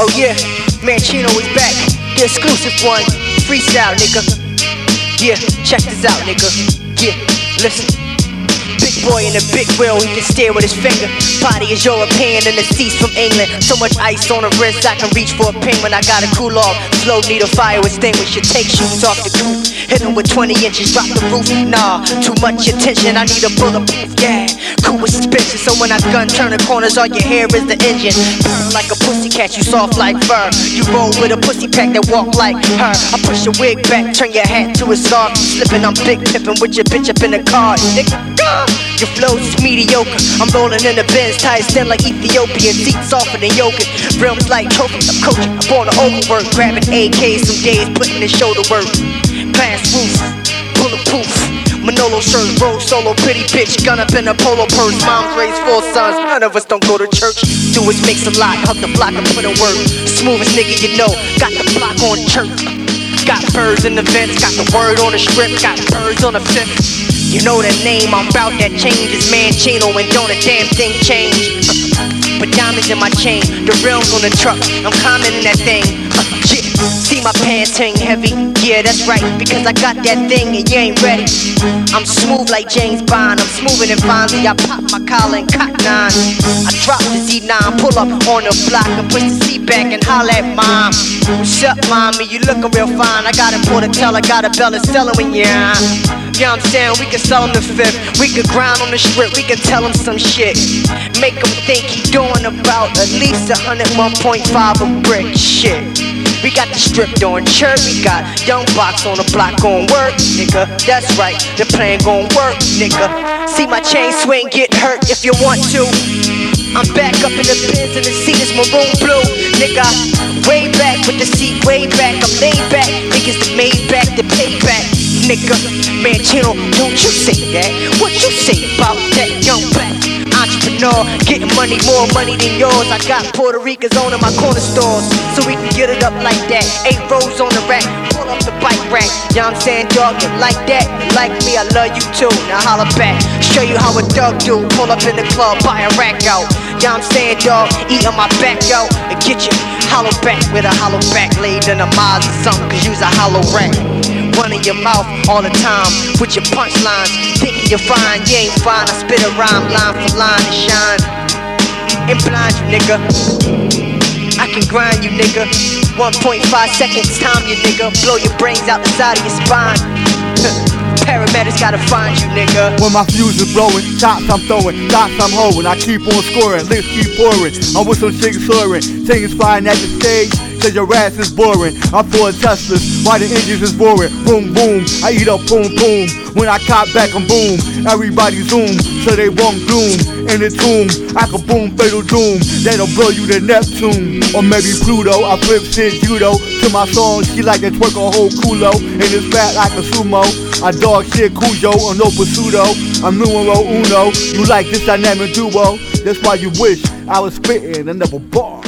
Oh yeah, Manchino is back. The exclusive one. Freestyle, nigga. Yeah, check this out, nigga. Yeah, listen. Big boy in a big wheel, he can steer with his finger. Body is European and the seats from England. So much ice on the wrist, I can reach for a ping when I gotta cool off. Slow needle fire extinguisher, take shoes off the coupe. Hit him with 20 inches, drop the roof. Nah, too much attention, I need a bulletproof, yeah. Cool with suspension, so when I gun turn the corners, all you hear is the engine. Burn like a pussy cat, you soft like fur. You roll with a pussy pack that walk like her. I push your wig back, turn your hat to a scarf. Slipping, I'm big pippin' with your bitch up in the car. Nigga, your flow's is mediocre. I'm rolling in the Benz, tires thin like Ethiopian, seats softer than yogurt. Rims like trophies, I'm coaching. I'm born to overwork, grabbing AKs some days, putting the shoulder work. Glass roof, bulletproof. Manolo shirt, roll solo, pretty bitch, gun up in a polo purse. Mom's raised four sons, none of us don't go to church. Do is mix a lot, hug the block and put in work. Smoothest nigga you know, got the block on church. Got birds in the vents, got the word on the strip, got birds on the fence. You know the name, I'm about that changes, It's Manchino and don't a damn thing change. In my chain, the rims on the truck, I'm in that thing. Uh, yeah. See my pants hang heavy, yeah, that's right, because I got that thing and you ain't ready. I'm smooth like James Bond, I'm smoother than Fonzie. I pop my collar and cotton on. I drop the Z9, pull up on the block and push the seat back and holler at mom. What's up, mommy? You looking real fine. I got a tell, I got a Bella Stella you're on. I'm saying? We can sell him the fifth. We can grind on the strip. We can tell him some shit. Make him think he doing about at least a hundred, 1.5 a brick. Shit. We got the strip doing church. We got young box on the block going work, nigga. That's right. The plan gon' work, nigga. See my chain swing, get hurt if you want to. I'm back up in the Benz and the seat is maroon blue, nigga. Way back with the seat, way back. I'm laid back, niggas the made back, the payback, nigga. Manchino, don't you say that? What you say about that young black entrepreneur? Getting money, more money than yours. I got Puerto Ricans owning my corner stores, so we can get it up like that. Eight rows on the rack, pull up the bike rack. You I'm saying, dog? You like that? You like me? I love you too. Now holla back, show you how a dog do. Pull up in the club, buy a rack out. You I'm saying, dog? Eat on my back out and get you hollow back with a hollow back laid in a miles or something, cause you's a hollow rack running your mouth all the time with your punchlines. Thinking you're fine, you ain't fine. I spit a rhyme line for line and shine. And blind you, nigga. I can grind you, nigga. 1.5 seconds, time you, nigga. Blow your brains out the side of your spine. Paramedics gotta find you, nigga. When my fuse is blowing, shots I'm throwing, shots I'm holding. I keep on scoring, lips keep pouring. I'm with some shit soaring, things flying at the stage. Cause your ass is boring. I'm for Teslas, why the engines is roaring. Boom, boom, I eat up boom, boom. When I cop back, I'm boom. Everybody zoom, so they won't gloom. In the tomb, I can boom, fatal doom. That'll blow you to Neptune. Or maybe Pluto. I flip shit judo to my song. She like to twerk a whole culo. And it's fat like a sumo. I dog shit Cujo or no pseudo. I'm numero uno. You like this dynamic duo? That's why you wish I was spitting another bar.